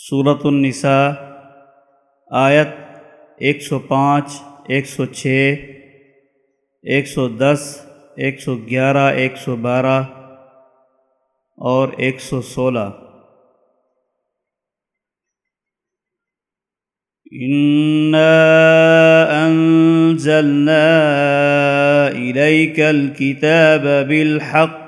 صورت النساء، آیت ایک سو پانچ، ایک سو چھ، ایک سو دس، ایک سو گیارہ، ایک سو بارہ اور ایک سو سولہ۔ انزلنا إليك الكتاب بالحق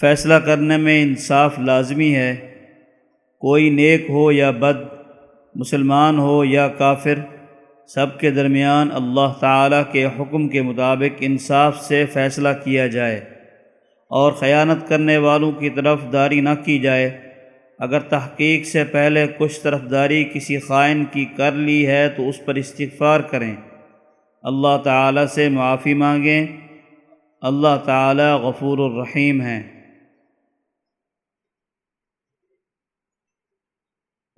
فیصلہ کرنے میں انصاف لازمی ہے۔ کوئی نیک ہو یا بد، مسلمان ہو یا کافر، سب کے درمیان اللہ تعالیٰ کے حکم کے مطابق انصاف سے فیصلہ کیا جائے۔ اور خیانت کرنے والوں کی طرف داری نہ کی جائے۔ اگر تحقیق سے پہلے کچھ طرف داری کسی خائن کی کر لی ہے تو اس پر استغفار کریں۔ اللہ تعالیٰ سے معافی مانگیں۔ اللہ تعالیٰ غفور الرحیم ہیں۔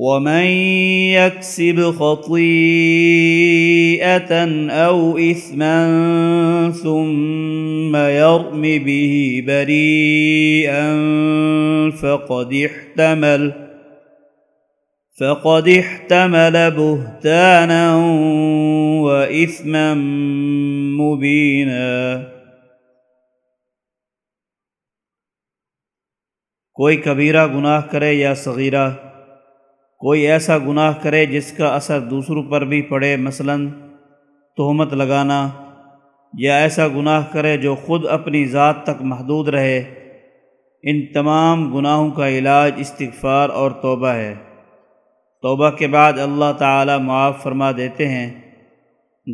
ومن يكسب خطيئه او اثما ثم يرم به بريئا فقد احتمل فقد احتمل بهتانا واثما مبينا کوئی کبیرہ گناہ کرے یا صغیرہ کوئی ایسا گناہ کرے جس کا اثر دوسروں پر بھی پڑے، مثلا تہمت لگانا، یا ایسا گناہ کرے جو خود اپنی ذات تک محدود رہے۔ ان تمام گناہوں کا علاج استغفار اور توبہ ہے۔ توبہ کے بعد اللہ تعالی معاف فرما دیتے ہیں۔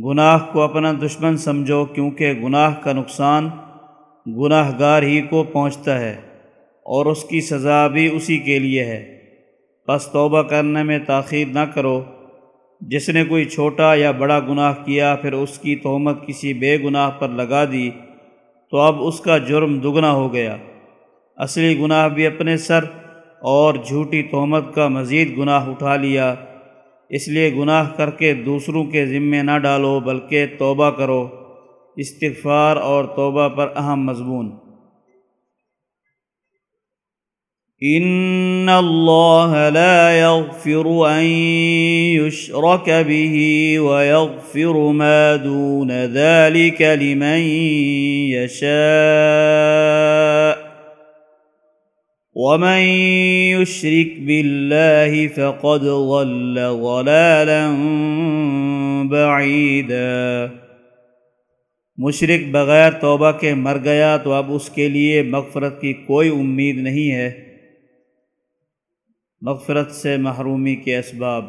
گناہ کو اپنا دشمن سمجھو، کیونکہ گناہ کا نقصان گناہ گار ہی کو پہنچتا ہے اور اس کی سزا بھی اسی کے لیے ہے۔ بس توبہ کرنے میں تاخیر نہ کرو۔ جس نے کوئی چھوٹا یا بڑا گناہ کیا، پھر اس کی تہمت کسی بے گناہ پر لگا دی، تو اب اس کا جرم دگنا ہو گیا۔ اصلی گناہ بھی اپنے سر اور جھوٹی تہمت کا مزید گناہ اٹھا لیا۔ اس لیے گناہ کر کے دوسروں کے ذمے نہ ڈالو، بلکہ توبہ کرو۔ استغفار اور توبہ پر اہم مضمون۔ ان الله لا يغفر ان يشرك به ويغفر ما دون ذلك لمن يشاء ومن يشرك بالله فقد ضل ضلالا بعيدا مشرق بغیر توبہ کے مر گیا تو اب اس کے لیے مغفرت کی کوئی امید نہیں ہے۔ مغفرت سے محرومی کے اسباب